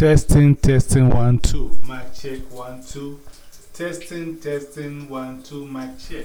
Testing, testing, one, two. Mic check, one, two. Testing, testing, one, two. Mic check.